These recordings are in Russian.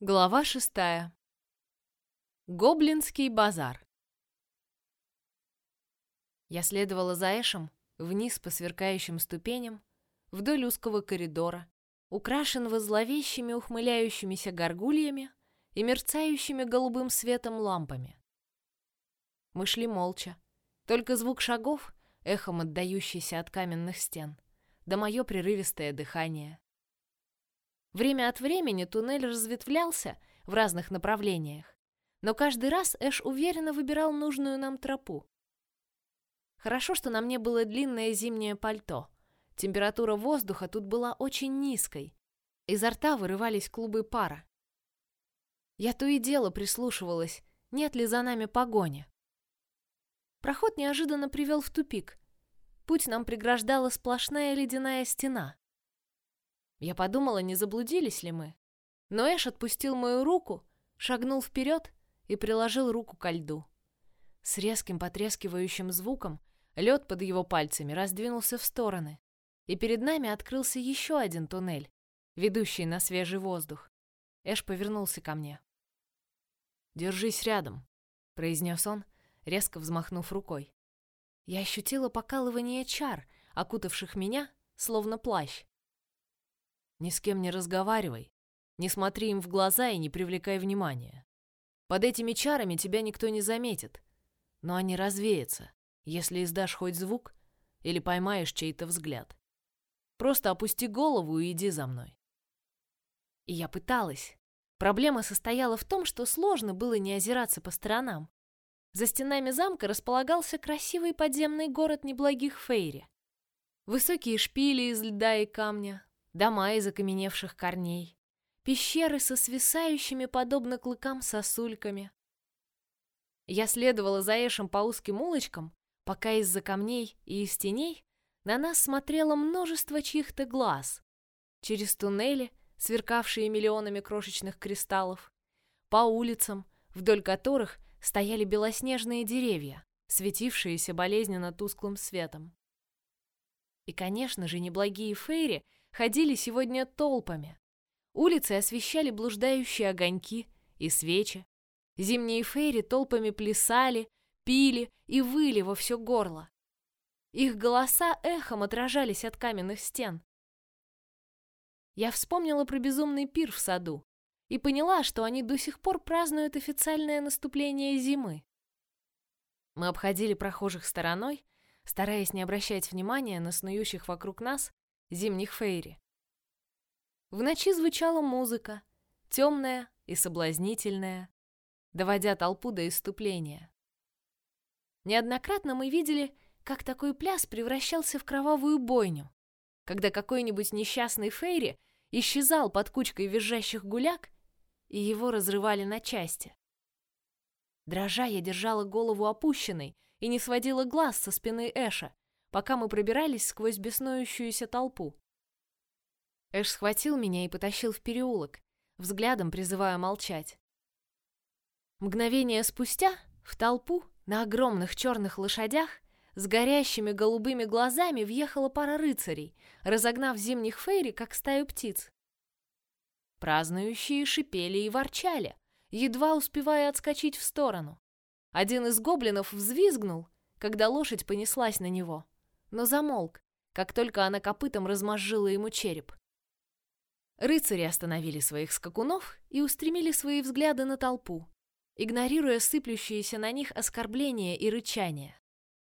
Глава шестая. Гоблинский базар. Я следовала за Эшем вниз по сверкающим ступеням, вдоль узкого коридора, украшенного зловещими ухмыляющимися горгульями и мерцающими голубым светом лампами. Мы шли молча, только звук шагов, эхом отдающийся от каменных стен, да мое прерывистое дыхание. Время от времени туннель разветвлялся в разных направлениях, но каждый раз Эш уверенно выбирал нужную нам тропу. Хорошо, что на мне было длинное зимнее пальто. Температура воздуха тут была очень низкой. Изо рта вырывались клубы пара. Я то и дело прислушивалась, нет ли за нами погони. Проход неожиданно привел в тупик. Путь нам преграждала сплошная ледяная стена. Я подумала, не заблудились ли мы. Но Эш отпустил мою руку, шагнул вперед и приложил руку ко льду. С резким потрескивающим звуком лед под его пальцами раздвинулся в стороны, и перед нами открылся еще один туннель, ведущий на свежий воздух. Эш повернулся ко мне. «Держись рядом», — произнес он, резко взмахнув рукой. Я ощутила покалывание чар, окутавших меня, словно плащ. Ни с кем не разговаривай, не смотри им в глаза и не привлекай внимания. Под этими чарами тебя никто не заметит, но они развеются, если издашь хоть звук или поймаешь чей-то взгляд. Просто опусти голову и иди за мной. И я пыталась. Проблема состояла в том, что сложно было не озираться по сторонам. За стенами замка располагался красивый подземный город неблагих Фейри. Высокие шпили из льда и камня, дома из окаменевших корней, пещеры со свисающими подобно клыкам сосульками. Я следовала за Эшем по узким улочкам, пока из-за камней и из теней на нас смотрело множество чьих-то глаз. Через туннели, сверкавшие миллионами крошечных кристаллов, по улицам, вдоль которых стояли белоснежные деревья, светившиеся болезненно тусклым светом. И, конечно же, неблагие фейри ходили сегодня толпами. Улицы освещали блуждающие огоньки и свечи. Зимние фейри толпами плясали, пили и выли во все горло. Их голоса эхом отражались от каменных стен. Я вспомнила про безумный пир в саду и поняла, что они до сих пор празднуют официальное наступление зимы. Мы обходили прохожих стороной, стараясь не обращать внимания на снующих вокруг нас зимних фейри. В ночи звучала музыка, темная и соблазнительная, доводя толпу до иступления. Неоднократно мы видели, как такой пляс превращался в кровавую бойню, когда какой-нибудь несчастный фейри исчезал под кучкой визжащих гуляк, и его разрывали на части. Дрожа, я держала голову опущенной и не сводила глаз со спины Эша, пока мы пробирались сквозь беснующуюся толпу. Эш схватил меня и потащил в переулок, взглядом призывая молчать. Мгновение спустя в толпу на огромных черных лошадях с горящими голубыми глазами въехала пара рыцарей, разогнав зимних фейри, как стаю птиц. Празднующие шипели и ворчали, едва успевая отскочить в сторону. Один из гоблинов взвизгнул, когда лошадь понеслась на него но замолк, как только она копытом размозжила ему череп. Рыцари остановили своих скакунов и устремили свои взгляды на толпу, игнорируя сыплющиеся на них оскорбления и рычания.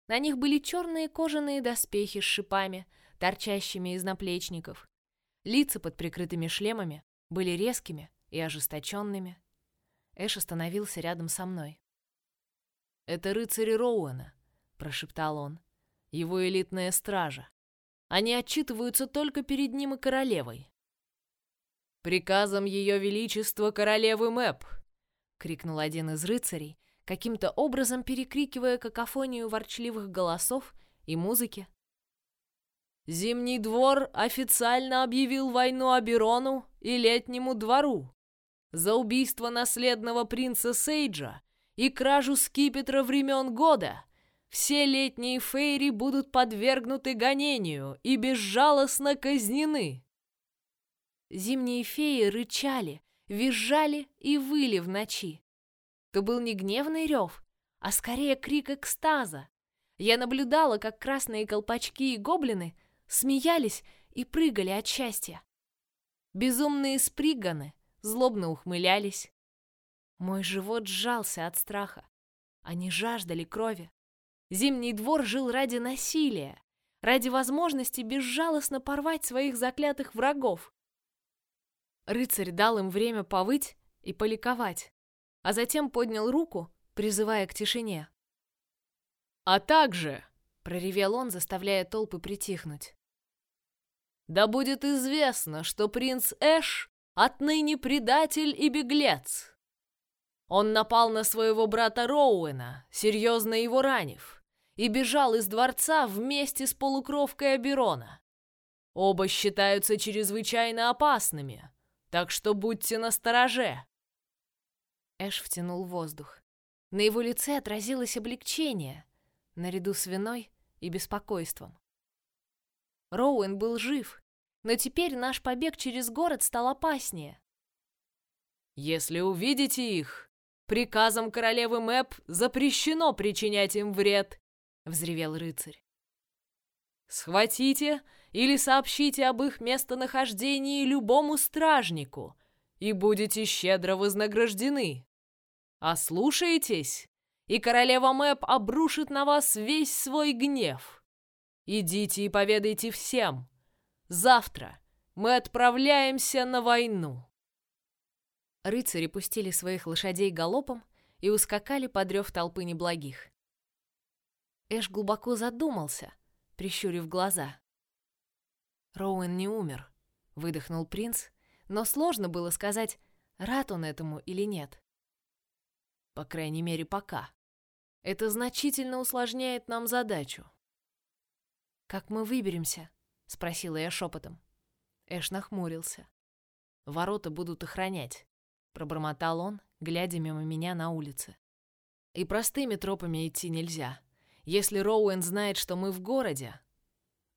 На них были черные кожаные доспехи с шипами, торчащими из наплечников. Лица под прикрытыми шлемами были резкими и ожесточенными. Эш остановился рядом со мной. «Это рыцари Роуэна», — прошептал он его элитная стража. Они отчитываются только перед ним и королевой. «Приказом Ее Величества королевы Мэп!» — крикнул один из рыцарей, каким-то образом перекрикивая какофонию ворчливых голосов и музыки. «Зимний двор официально объявил войну Аберону и Летнему двору за убийство наследного принца Сейджа и кражу скипетра времен года, все летние фейри будут подвергнуты гонению и безжалостно казнены. Зимние феи рычали, визжали и выли в ночи. То был не гневный рев, а скорее крик экстаза. Я наблюдала, как красные колпачки и гоблины смеялись и прыгали от счастья. Безумные сприганы злобно ухмылялись. Мой живот сжался от страха. Они жаждали крови. Зимний двор жил ради насилия, ради возможности безжалостно порвать своих заклятых врагов. Рыцарь дал им время повыть и поликовать, а затем поднял руку, призывая к тишине. «А также», — проревел он, заставляя толпы притихнуть, «да будет известно, что принц Эш отныне предатель и беглец. Он напал на своего брата Роуэна, серьезно его ранив, и бежал из дворца вместе с полукровкой Аберона. Оба считаются чрезвычайно опасными, так что будьте настороже. Эш втянул воздух. На его лице отразилось облегчение, наряду с виной и беспокойством. Роуэн был жив, но теперь наш побег через город стал опаснее. Если увидите их, приказом королевы Мэп запрещено причинять им вред, взревел рыцарь. Схватите или сообщите об их местонахождении любому стражнику, и будете щедро вознаграждены. Ослушаетесь, и королева Мэп обрушит на вас весь свой гнев. Идите и поведайте всем, Завтра мы отправляемся на войну. Рыцари пустили своих лошадей галопом и ускакали под рев толпы неблагих. Эш глубоко задумался, прищурив глаза. Роуэн не умер, выдохнул принц, но сложно было сказать, рад он этому или нет. По крайней мере, пока. Это значительно усложняет нам задачу. Как мы выберемся? — спросила я шепотом. Эш нахмурился. «Ворота будут охранять», — пробормотал он, глядя мимо меня на улице. «И простыми тропами идти нельзя. Если Роуэн знает, что мы в городе...»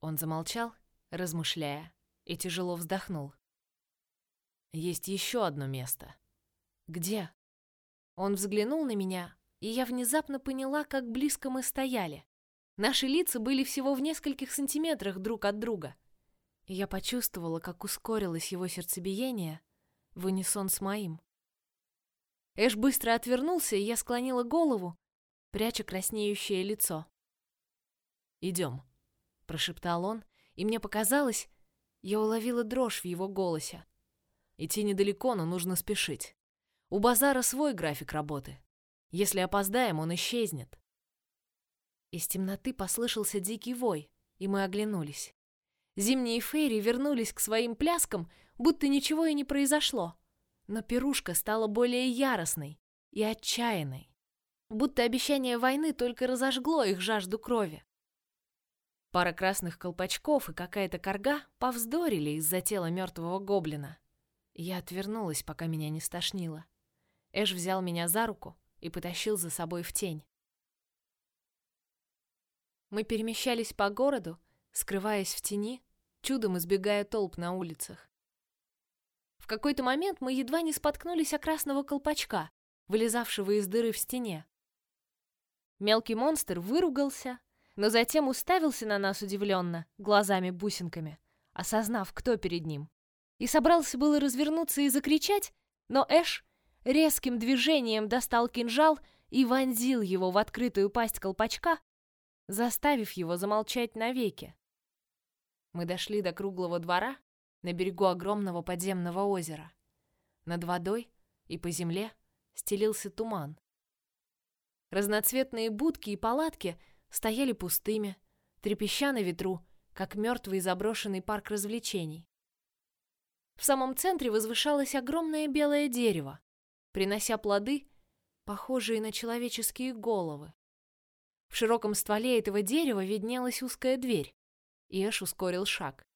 Он замолчал, размышляя, и тяжело вздохнул. «Есть еще одно место». «Где?» Он взглянул на меня, и я внезапно поняла, как близко мы стояли. Наши лица были всего в нескольких сантиметрах друг от друга. Я почувствовала, как ускорилось его сердцебиение в унисон с моим. Эш быстро отвернулся, и я склонила голову, пряча краснеющее лицо. «Идем», — прошептал он, и мне показалось, я уловила дрожь в его голосе. Идти недалеко, но нужно спешить. У базара свой график работы. Если опоздаем, он исчезнет. Из темноты послышался дикий вой, и мы оглянулись. Зимние фейри вернулись к своим пляскам, будто ничего и не произошло. Но пирушка стала более яростной и отчаянной. Будто обещание войны только разожгло их жажду крови. Пара красных колпачков и какая-то корга повздорили из-за тела мертвого гоблина. Я отвернулась, пока меня не стошнило. Эш взял меня за руку и потащил за собой в тень. Мы перемещались по городу, скрываясь в тени, чудом избегая толп на улицах. В какой-то момент мы едва не споткнулись о красного колпачка, вылезавшего из дыры в стене. Мелкий монстр выругался, но затем уставился на нас удивленно, глазами-бусинками, осознав, кто перед ним. И собрался было развернуться и закричать, но Эш резким движением достал кинжал и вонзил его в открытую пасть колпачка, заставив его замолчать навеки. Мы дошли до круглого двора на берегу огромного подземного озера. Над водой и по земле стелился туман. Разноцветные будки и палатки стояли пустыми, трепеща на ветру, как мертвый заброшенный парк развлечений. В самом центре возвышалось огромное белое дерево, принося плоды, похожие на человеческие головы. В широком стволе этого дерева виднелась узкая дверь, и Эш ускорил шаг.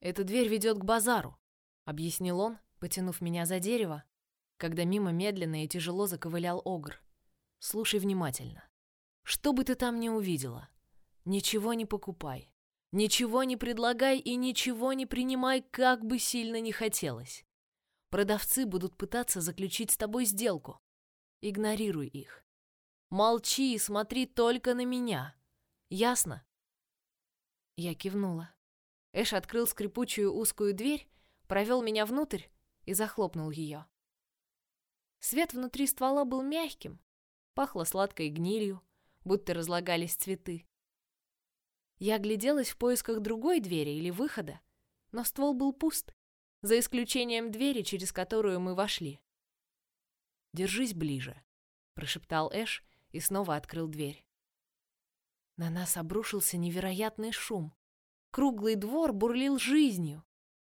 «Эта дверь ведет к базару», — объяснил он, потянув меня за дерево, когда мимо медленно и тяжело заковылял Огр. «Слушай внимательно. Что бы ты там ни увидела, ничего не покупай, ничего не предлагай и ничего не принимай, как бы сильно ни хотелось. продавцы будут пытаться заключить с тобой сделку. Игнорируй их. Молчи и смотри только на меня. Ясно? Я кивнула. Эш открыл скрипучую узкую дверь, провел меня внутрь и захлопнул ее. Свет внутри ствола был мягким, пахло сладкой гнилью, будто разлагались цветы. Я гляделась в поисках другой двери или выхода, но ствол был пуст, за исключением двери, через которую мы вошли. «Держись ближе», — прошептал Эш и снова открыл дверь. На нас обрушился невероятный шум. Круглый двор бурлил жизнью.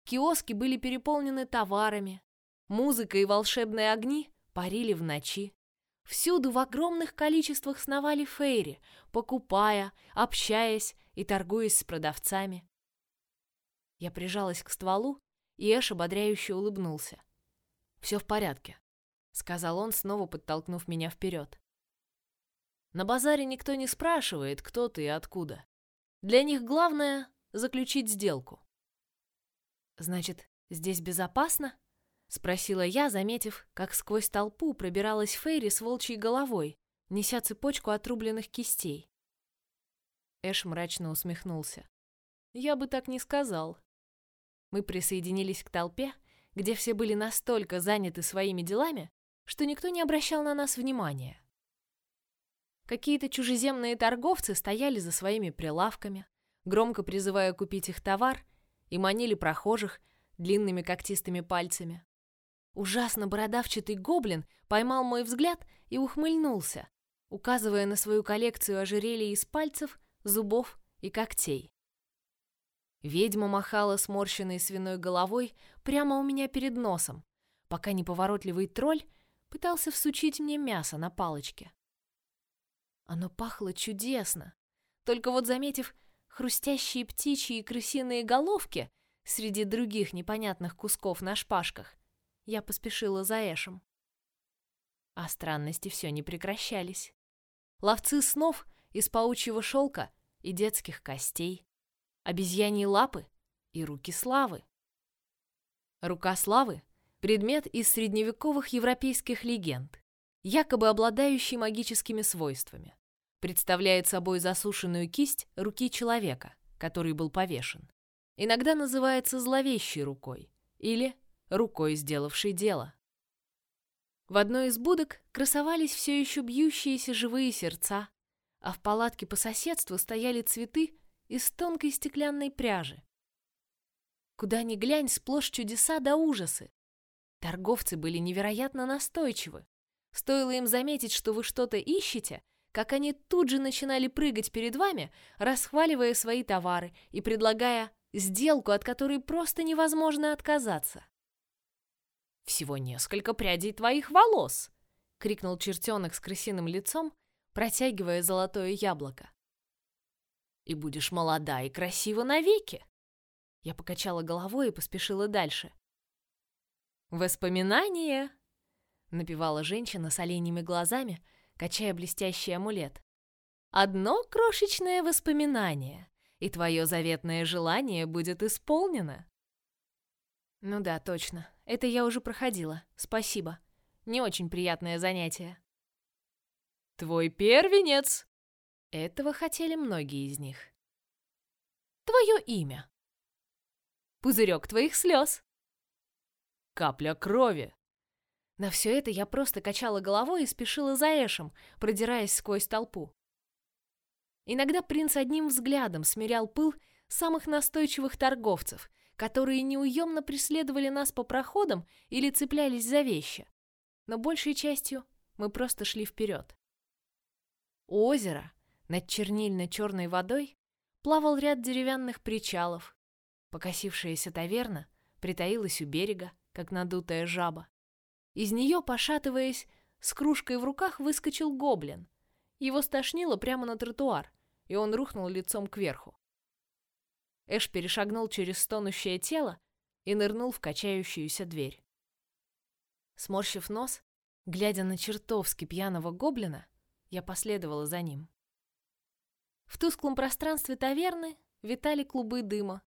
Киоски были переполнены товарами. Музыка и волшебные огни парили в ночи. Всюду в огромных количествах сновали фейри, покупая, общаясь и торгуясь с продавцами. Я прижалась к стволу, и Эш ободряюще улыбнулся. «Все в порядке», — сказал он, снова подтолкнув меня вперед. «На базаре никто не спрашивает, кто ты и откуда. Для них главное — заключить сделку». «Значит, здесь безопасно?» Спросила я, заметив, как сквозь толпу пробиралась Фейри с волчьей головой, неся цепочку отрубленных кистей. Эш мрачно усмехнулся. «Я бы так не сказал». Мы присоединились к толпе, где все были настолько заняты своими делами, что никто не обращал на нас внимания. Какие-то чужеземные торговцы стояли за своими прилавками, громко призывая купить их товар, и манили прохожих длинными когтистыми пальцами. Ужасно бородавчатый гоблин поймал мой взгляд и ухмыльнулся, указывая на свою коллекцию ожерелий из пальцев, зубов и когтей. Ведьма махала сморщенной свиной головой прямо у меня перед носом, пока неповоротливый тролль пытался всучить мне мясо на палочке. Оно пахло чудесно. Только вот заметив хрустящие птичьи и крысиные головки среди других непонятных кусков на шпажках, я поспешила за Эшем. А странности все не прекращались. Ловцы снов из паучьего шелка и детских костей, обезьяньи лапы и руки славы. Рука славы — предмет из средневековых европейских легенд, якобы обладающий магическими свойствами. Представляет собой засушенную кисть руки человека, который был повешен. Иногда называется зловещей рукой или рукой сделавшей дело. В одной из будок красовались все еще бьющиеся живые сердца, а в палатке по соседству стояли цветы из тонкой стеклянной пряжи. Куда ни глянь, сплошь чудеса да ужасы. Торговцы были невероятно настойчивы. Стоило им заметить, что вы что-то ищете, как они тут же начинали прыгать перед вами, расхваливая свои товары и предлагая сделку, от которой просто невозможно отказаться. Всего несколько прядей твоих волос!» — крикнул чертенок с крысиным лицом, протягивая золотое яблоко. «И будешь молода и красива навеки!» Я покачала головой и поспешила дальше. «Воспоминания!» — напевала женщина с оленями глазами, качая блестящий амулет. «Одно крошечное воспоминание, и твое заветное желание будет исполнено!» Ну да, точно. Это я уже проходила. Спасибо. Не очень приятное занятие. Твой первенец. Этого хотели многие из них. Твое имя. Пузырек твоих слез. Капля крови. На все это я просто качала головой и спешила за Эшем, продираясь сквозь толпу. Иногда принц одним взглядом смирял пыл самых настойчивых торговцев которые неуемно преследовали нас по проходам или цеплялись за вещи. Но большей частью мы просто шли вперед. У озера, над чернильно-черной водой, плавал ряд деревянных причалов. Покосившаяся таверна притаилась у берега, как надутая жаба. Из нее, пошатываясь, с кружкой в руках выскочил гоблин. Его стошнило прямо на тротуар, и он рухнул лицом кверху. Эш перешагнул через стонущее тело и нырнул в качающуюся дверь. Сморщив нос, глядя на чертовски пьяного гоблина, я последовала за ним. В тусклом пространстве таверны витали клубы дыма.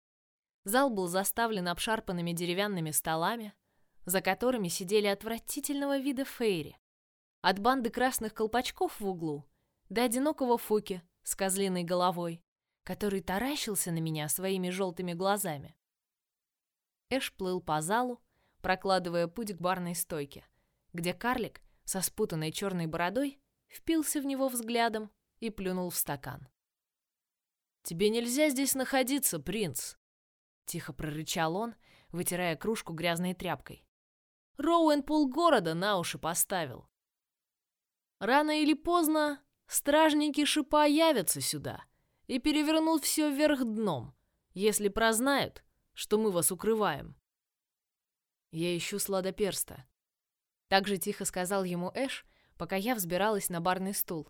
Зал был заставлен обшарпанными деревянными столами, за которыми сидели отвратительного вида фейри. От банды красных колпачков в углу до одинокого Фуки с козлиной головой, который таращился на меня своими желтыми глазами. Эш плыл по залу, прокладывая путь к барной стойке, где карлик со спутанной черной бородой впился в него взглядом и плюнул в стакан. «Тебе нельзя здесь находиться, принц!» Тихо прорычал он, вытирая кружку грязной тряпкой. Роуэн полгорода на уши поставил. Рано или поздно стражники шипа явятся сюда и перевернут все вверх дном, если прознают, что мы вас укрываем. Я ищу сладоперста. Так же тихо сказал ему Эш, пока я взбиралась на барный стул.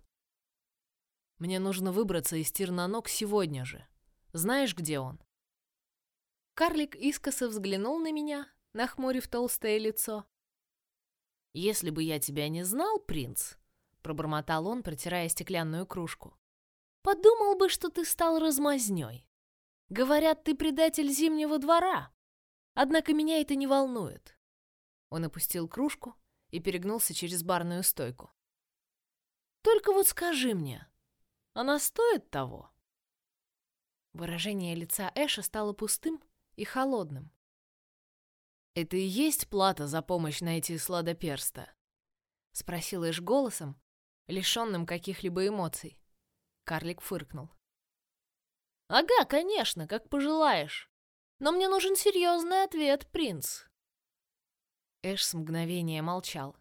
Мне нужно выбраться из Тирнанок сегодня же. Знаешь, где он? Карлик искоса взглянул на меня, нахмурив толстое лицо. «Если бы я тебя не знал, принц», — пробормотал он, протирая стеклянную кружку, «подумал бы, что ты стал размазнёй. Говорят, ты предатель Зимнего двора. Однако меня это не волнует». Он опустил кружку и перегнулся через барную стойку. «Только вот скажи мне, она стоит того?» Выражение лица Эша стало пустым и холодным. «Это и есть плата за помощь найти сладоперста?» — спросил Эш голосом, лишенным каких-либо эмоций. Карлик фыркнул. «Ага, конечно, как пожелаешь. Но мне нужен серьезный ответ, принц». Эш с мгновения молчал.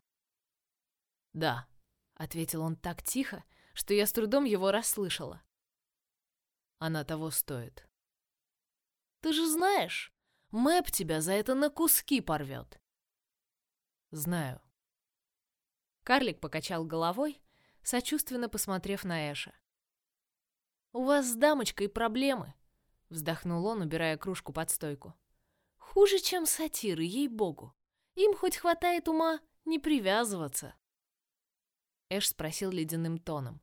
«Да», — ответил он так тихо, что я с трудом его расслышала. «Она того стоит». «Ты же знаешь, Мэп тебя за это на куски порвет. Знаю. Карлик покачал головой, сочувственно посмотрев на Эша. У вас с дамочкой проблемы, вздохнул он, убирая кружку под стойку. Хуже, чем сатиры, ей-богу. Им хоть хватает ума не привязываться. Эш спросил ледяным тоном.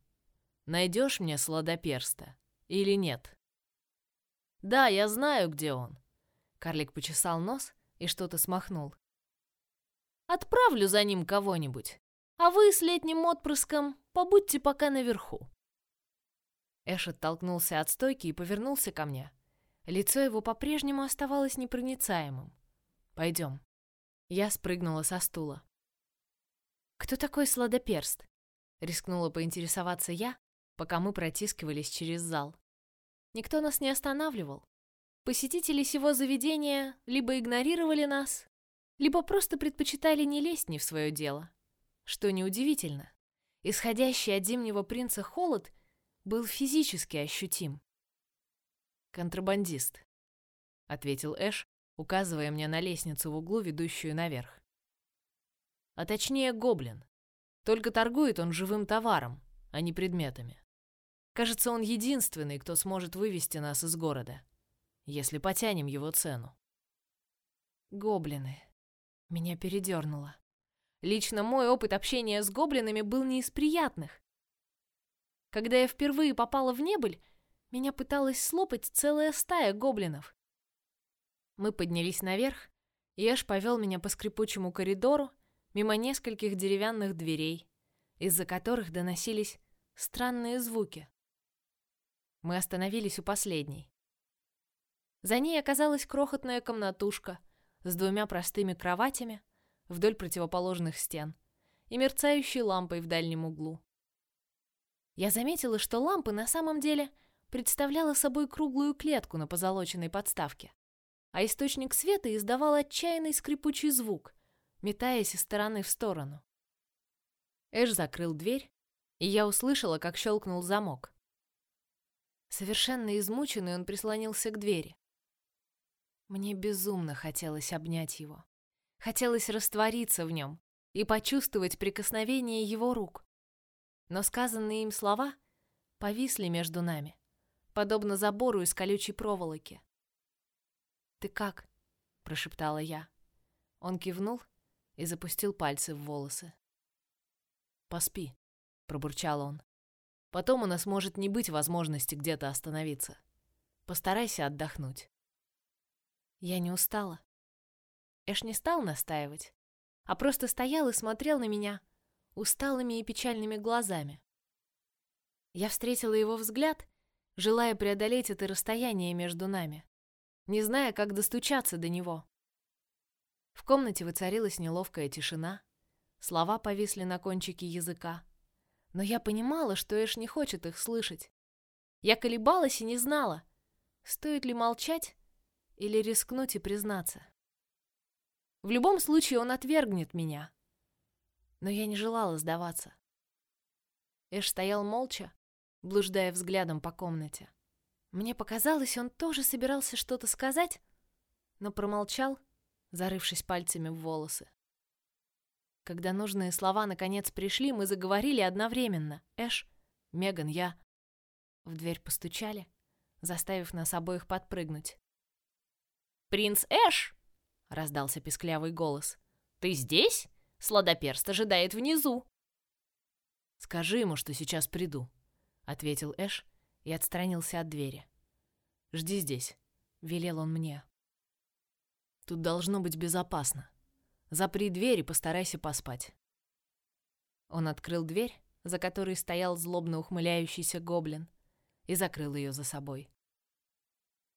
Найдешь мне сладоперста или нет? Да, я знаю, где он. Карлик почесал нос и что-то смахнул. Отправлю за ним кого-нибудь, а вы с летним отпрыском побудьте пока наверху. Эш оттолкнулся от стойки и повернулся ко мне. Лицо его по-прежнему оставалось непроницаемым. Пойдем. Я спрыгнула со стула. Кто такой сладоперст? Рискнула поинтересоваться я, пока мы протискивались через зал. Никто нас не останавливал. Посетители сего заведения либо игнорировали нас, либо просто предпочитали не лезть не в свое дело. Что неудивительно, исходящий от зимнего принца холод был физически ощутим. «Контрабандист», — ответил Эш, указывая мне на лестницу в углу, ведущую наверх. «А точнее, гоблин. Только торгует он живым товаром, а не предметами. Кажется, он единственный, кто сможет вывести нас из города если потянем его цену. Гоблины. Меня передернуло. Лично мой опыт общения с гоблинами был не из приятных. Когда я впервые попала в небыль, меня пыталась слопать целая стая гоблинов. Мы поднялись наверх, и Эш повел меня по скрипучему коридору мимо нескольких деревянных дверей, из-за которых доносились странные звуки. Мы остановились у последней. За ней оказалась крохотная комнатушка с двумя простыми кроватями вдоль противоположных стен и мерцающей лампой в дальнем углу. Я заметила, что лампа на самом деле представляла собой круглую клетку на позолоченной подставке, а источник света издавал отчаянный скрипучий звук, метаясь из стороны в сторону. Эш закрыл дверь, и я услышала, как щелкнул замок. Совершенно измученный он прислонился к двери. Мне безумно хотелось обнять его. Хотелось раствориться в нем и почувствовать прикосновение его рук. Но сказанные им слова повисли между нами, подобно забору из колючей проволоки. «Ты как?» — прошептала я. Он кивнул и запустил пальцы в волосы. «Поспи», — пробурчал он. «Потом у нас может не быть возможности где-то остановиться. Постарайся отдохнуть». Я не устала. Эш не стал настаивать, а просто стоял и смотрел на меня усталыми и печальными глазами. Я встретила его взгляд, желая преодолеть это расстояние между нами, не зная, как достучаться до него. В комнате воцарилась неловкая тишина, слова повисли на кончике языка, но я понимала, что Эш не хочет их слышать. Я колебалась и не знала, стоит ли молчать или рискнуть и признаться. В любом случае он отвергнет меня. Но я не желала сдаваться. Эш стоял молча, блуждая взглядом по комнате. Мне показалось, он тоже собирался что-то сказать, но промолчал, зарывшись пальцами в волосы. Когда нужные слова наконец пришли, мы заговорили одновременно. Эш, Меган, я. В дверь постучали, заставив нас обоих подпрыгнуть. «Принц Эш!» — раздался песклявый голос. «Ты здесь? Сладоперст ожидает внизу!» «Скажи ему, что сейчас приду», — ответил Эш и отстранился от двери. «Жди здесь», — велел он мне. «Тут должно быть безопасно. Запри дверь и постарайся поспать». Он открыл дверь, за которой стоял злобно ухмыляющийся гоблин, и закрыл ее за собой.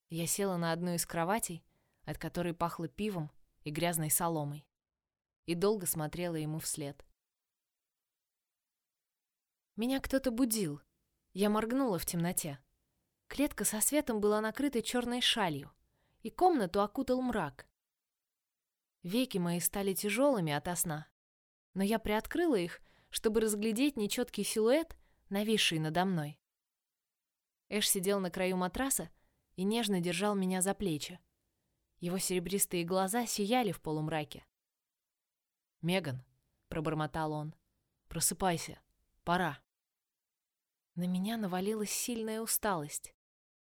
Я села на одну из кроватей, от которой пахло пивом и грязной соломой, и долго смотрела ему вслед. Меня кто-то будил. Я моргнула в темноте. Клетка со светом была накрыта черной шалью, и комнату окутал мрак. Веки мои стали тяжелыми ото сна, но я приоткрыла их, чтобы разглядеть нечеткий силуэт, нависший надо мной. Эш сидел на краю матраса и нежно держал меня за плечи. Его серебристые глаза сияли в полумраке. «Меган», — пробормотал он, — «просыпайся, пора». На меня навалилась сильная усталость.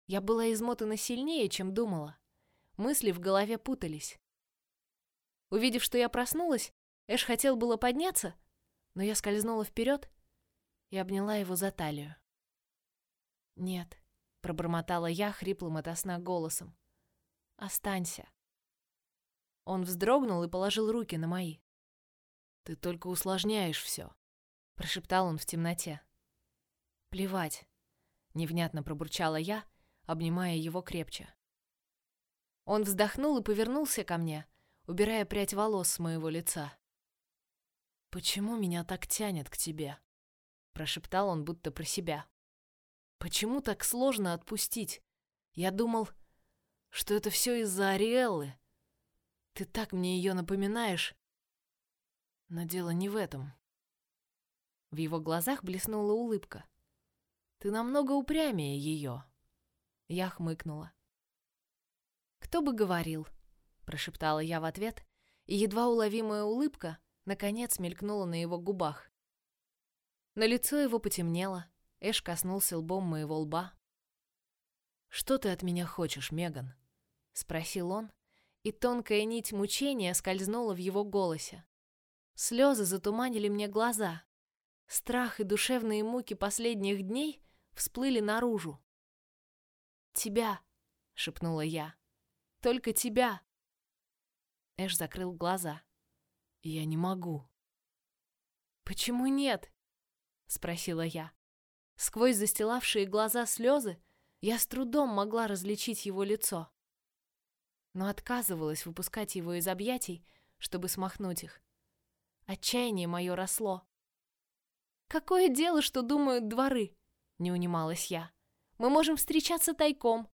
Я была измотана сильнее, чем думала. Мысли в голове путались. Увидев, что я проснулась, Эш хотел было подняться, но я скользнула вперед и обняла его за талию. «Нет», — пробормотала я хриплым ото сна голосом. Останься. Он вздрогнул и положил руки на мои. Ты только усложняешь все, прошептал он в темноте. Плевать, невнятно пробурчала я, обнимая его крепче. Он вздохнул и повернулся ко мне, убирая прядь волос с моего лица. Почему меня так тянет к тебе? прошептал он будто про себя. Почему так сложно отпустить? Я думал, что это все из-за Ариэллы. Ты так мне ее напоминаешь. Но дело не в этом. В его глазах блеснула улыбка. Ты намного упрямее ее. Я хмыкнула. Кто бы говорил, прошептала я в ответ, и едва уловимая улыбка наконец мелькнула на его губах. На лицо его потемнело, Эш коснулся лбом моего лба. Что ты от меня хочешь, Меган? — спросил он, и тонкая нить мучения скользнула в его голосе. Слезы затуманили мне глаза. Страх и душевные муки последних дней всплыли наружу. «Тебя!» — шепнула я. «Только тебя!» Эш закрыл глаза. «Я не могу». «Почему нет?» — спросила я. Сквозь застилавшие глаза слезы я с трудом могла различить его лицо но отказывалась выпускать его из объятий, чтобы смахнуть их. Отчаяние мое росло. «Какое дело, что думают дворы?» — не унималась я. «Мы можем встречаться тайком.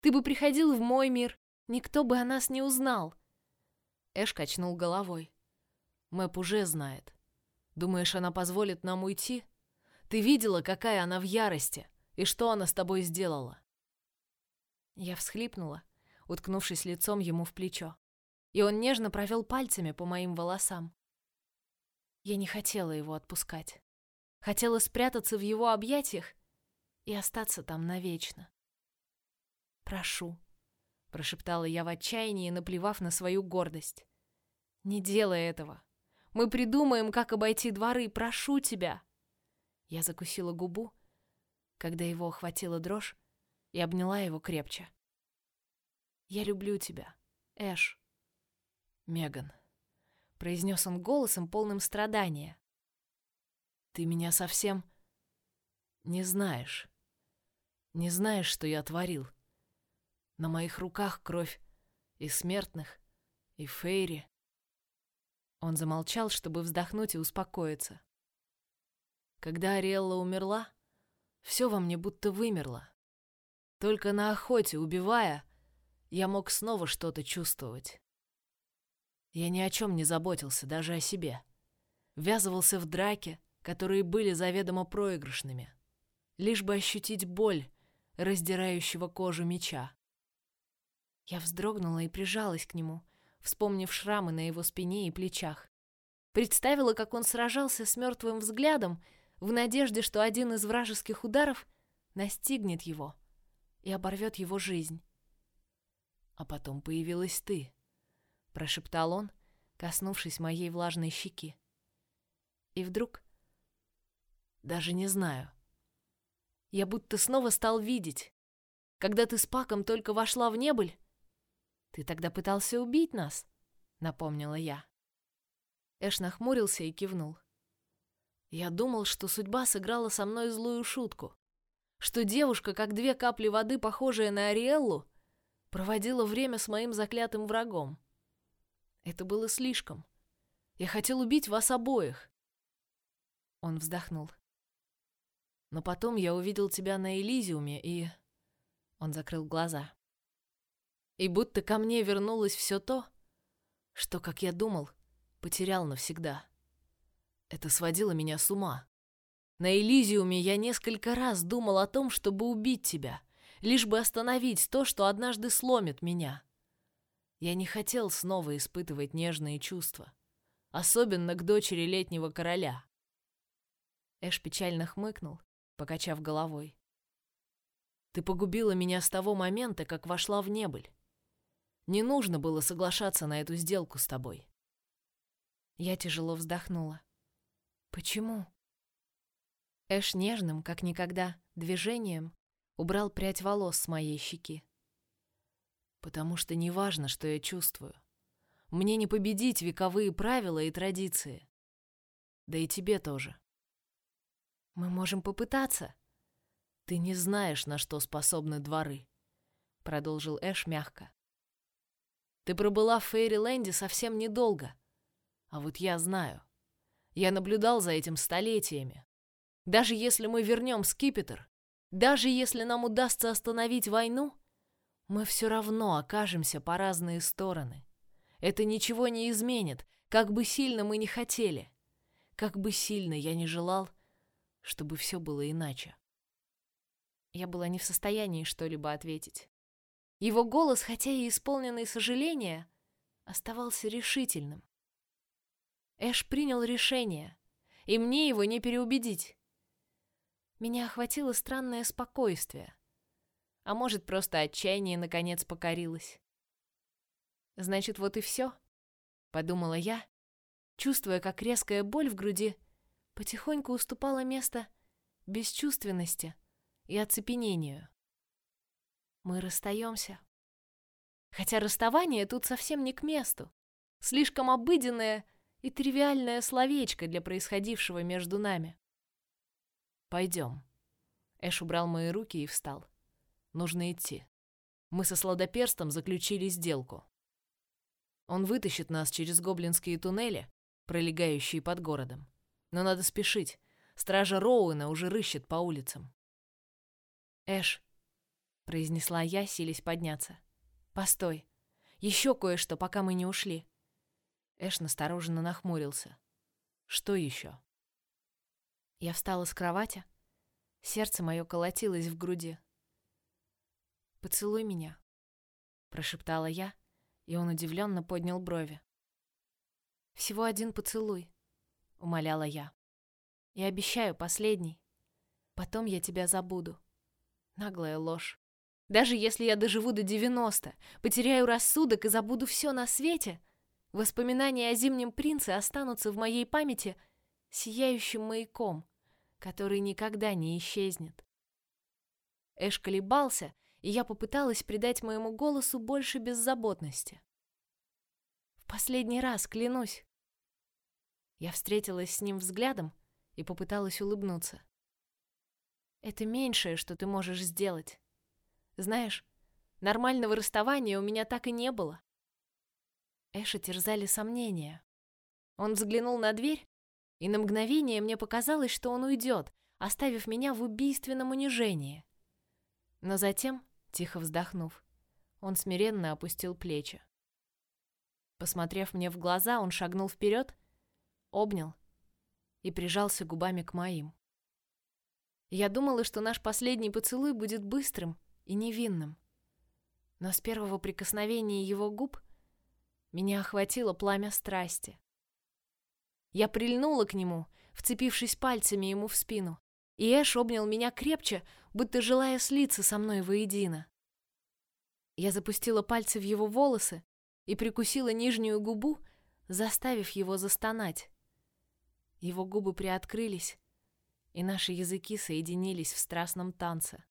Ты бы приходил в мой мир, никто бы о нас не узнал». Эш качнул головой. Мэп уже знает. Думаешь, она позволит нам уйти? Ты видела, какая она в ярости, и что она с тобой сделала?» Я всхлипнула уткнувшись лицом ему в плечо. И он нежно провел пальцами по моим волосам. Я не хотела его отпускать. Хотела спрятаться в его объятиях и остаться там навечно. «Прошу», — прошептала я в отчаянии, наплевав на свою гордость. «Не делай этого. Мы придумаем, как обойти дворы. Прошу тебя!» Я закусила губу, когда его охватила дрожь, и обняла его крепче. Я люблю тебя, Эш. Меган, произнес он голосом полным страдания. Ты меня совсем не знаешь. Не знаешь, что я творил. На моих руках кровь и смертных, и Фейри. Он замолчал, чтобы вздохнуть и успокоиться. Когда Ариэлла умерла, все во мне будто вымерло. Только на охоте, убивая, я мог снова что-то чувствовать. Я ни о чем не заботился, даже о себе. Ввязывался в драки, которые были заведомо проигрышными, лишь бы ощутить боль раздирающего кожу меча. Я вздрогнула и прижалась к нему, вспомнив шрамы на его спине и плечах. Представила, как он сражался с мертвым взглядом в надежде, что один из вражеских ударов настигнет его и оборвет его жизнь. А потом появилась ты, прошептал он, коснувшись моей влажной щеки. И вдруг, даже не знаю, я будто снова стал видеть, когда ты с Паком только вошла в небыль. Ты тогда пытался убить нас, напомнила я. Эш нахмурился и кивнул. Я думал, что судьба сыграла со мной злую шутку, что девушка, как две капли воды, похожая на Ариэллу, проводила время с моим заклятым врагом. Это было слишком. Я хотел убить вас обоих. Он вздохнул. Но потом я увидел тебя на Элизиуме и... Он закрыл глаза. И будто ко мне вернулось все то, что, как я думал, потерял навсегда. Это сводило меня с ума. На Элизиуме я несколько раз думал о том, чтобы убить тебя, лишь бы остановить то, что однажды сломит меня. Я не хотел снова испытывать нежные чувства, особенно к дочери летнего короля. Эш печально хмыкнул, покачав головой. Ты погубила меня с того момента, как вошла в небыль. Не нужно было соглашаться на эту сделку с тобой. Я тяжело вздохнула. Почему? Эш нежным, как никогда, движением убрал прядь волос с моей щеки. Потому что не важно, что я чувствую. Мне не победить вековые правила и традиции. Да и тебе тоже. Мы можем попытаться. Ты не знаешь, на что способны дворы, продолжил Эш мягко. Ты пробыла в Фейриленде совсем недолго, а вот я знаю. Я наблюдал за этим столетиями. Даже если мы вернем скипетр, даже если нам удастся остановить войну, мы все равно окажемся по разные стороны. Это ничего не изменит, как бы сильно мы ни хотели, как бы сильно я не желал, чтобы все было иначе. Я была не в состоянии что-либо ответить. Его голос, хотя и исполненный сожаления, оставался решительным. Эш принял решение, и мне его не переубедить. Меня охватило странное спокойствие. А может, просто отчаяние наконец покорилось. Значит, вот и все, подумала я, чувствуя, как резкая боль в груди потихоньку уступала место бесчувственности и оцепенению. Мы расстаемся. Хотя расставание тут совсем не к месту. Слишком обыденное и тривиальное словечко для происходившего между нами. Пойдем. Эш убрал мои руки и встал. Нужно идти. Мы со сладоперстом заключили сделку. Он вытащит нас через гоблинские туннели, пролегающие под городом. Но надо спешить. Стража Роуэна уже рыщет по улицам. Эш, произнесла я, силясь подняться. Постой. Еще кое-что, пока мы не ушли. Эш настороженно нахмурился. Что еще? Я встала с кровати. Сердце мое колотилось в груди. Поцелуй меня, прошептала я, и он удивленно поднял брови. Всего один поцелуй, умоляла я. Я обещаю последний. Потом я тебя забуду. Наглая ложь. Даже если я доживу до девяносто, потеряю рассудок и забуду все на свете, Воспоминания о зимнем принце останутся в моей памяти сияющим маяком, который никогда не исчезнет. Эш колебался, и я попыталась придать моему голосу больше беззаботности. В последний раз, клянусь. Я встретилась с ним взглядом и попыталась улыбнуться. Это меньшее, что ты можешь сделать. Знаешь, нормального расставания у меня так и не было. Эша терзали сомнения. Он взглянул на дверь, и на мгновение мне показалось, что он уйдет, оставив меня в убийственном унижении. Но затем, тихо вздохнув, он смиренно опустил плечи. Посмотрев мне в глаза, он шагнул вперед, обнял и прижался губами к моим. Я думала, что наш последний поцелуй будет быстрым и невинным. Но с первого прикосновения его губ меня охватило пламя страсти. Я прильнула к нему, вцепившись пальцами ему в спину, и Эш обнял меня крепче, будто желая слиться со мной воедино. Я запустила пальцы в его волосы и прикусила нижнюю губу, заставив его застонать. Его губы приоткрылись, и наши языки соединились в страстном танце.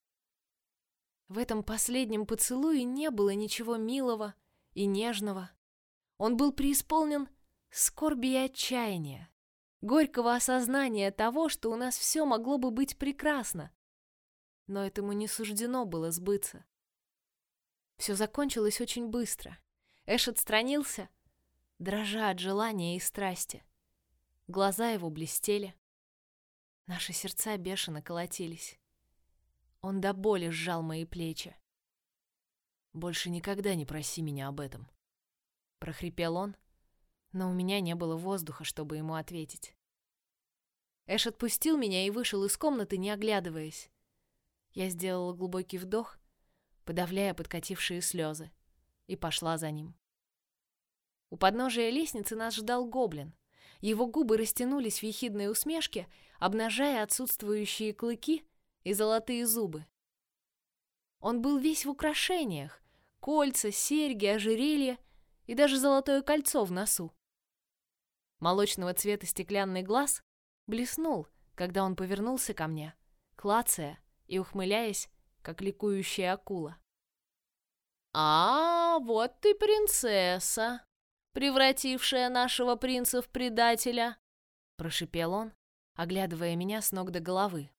В этом последнем поцелуе не было ничего милого и нежного. Он был преисполнен скорби и отчаяния, горького осознания того, что у нас все могло бы быть прекрасно. Но этому не суждено было сбыться. Все закончилось очень быстро. Эш отстранился, дрожа от желания и страсти. Глаза его блестели. Наши сердца бешено колотились. Он до боли сжал мои плечи. «Больше никогда не проси меня об этом», — прохрипел он, но у меня не было воздуха, чтобы ему ответить. Эш отпустил меня и вышел из комнаты, не оглядываясь. Я сделала глубокий вдох, подавляя подкатившие слезы, и пошла за ним. У подножия лестницы нас ждал гоблин. Его губы растянулись в ехидной усмешке, обнажая отсутствующие клыки и золотые зубы. Он был весь в украшениях: кольца, серьги, ожерелья и даже золотое кольцо в носу. Молочного цвета стеклянный глаз блеснул, когда он повернулся ко мне, клацая и ухмыляясь, как ликующая акула. «А, вот ты принцесса, превратившая нашего принца в предателя!» прошипел он, оглядывая меня с ног до головы.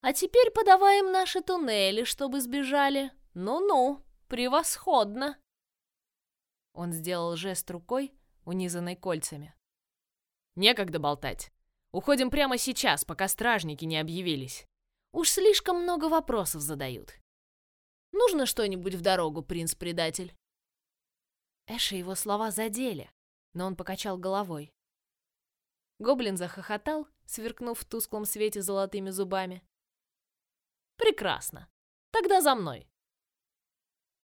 «А теперь подаваем наши туннели, чтобы сбежали. Ну-ну, превосходно!» Он сделал жест рукой, унизанной кольцами. «Некогда болтать. Уходим прямо сейчас, пока стражники не объявились. Уж слишком много вопросов задают. Нужно что-нибудь в дорогу, принц-предатель?» Эша его слова задели, но он покачал головой. Гоблин захохотал, сверкнув в тусклом свете золотыми зубами. «Прекрасно. Тогда за мной!»